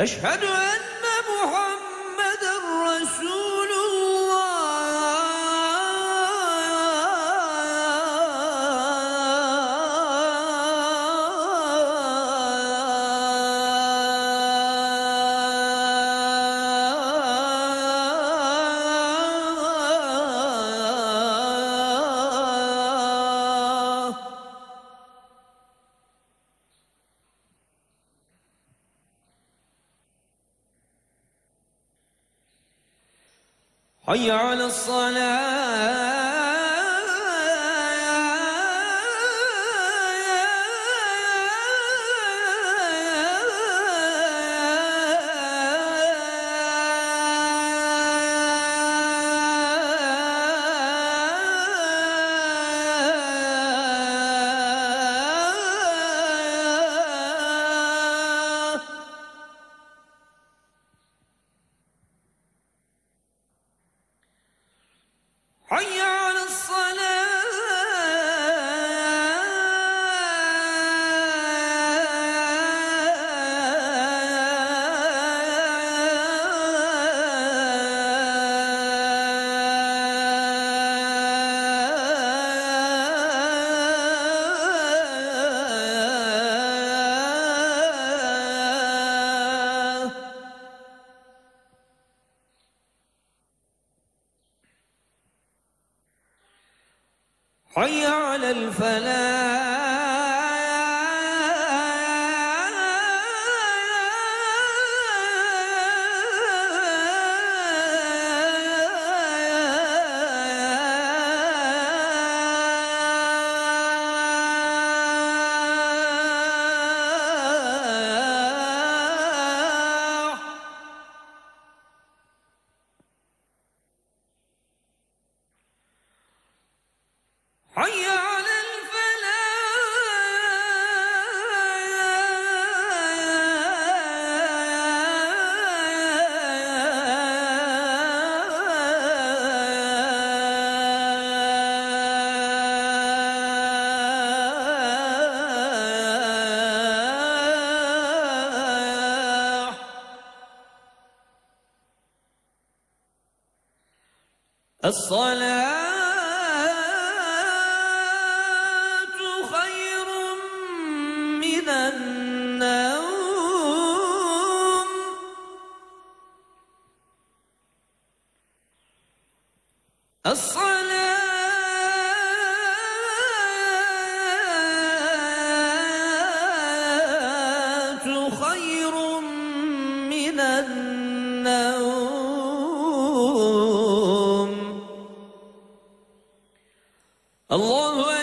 أشهد أن محمدا حي على الصلاة. حي حي على الفلاح. حي على الفلاح. الصلاة خير من النوم. الله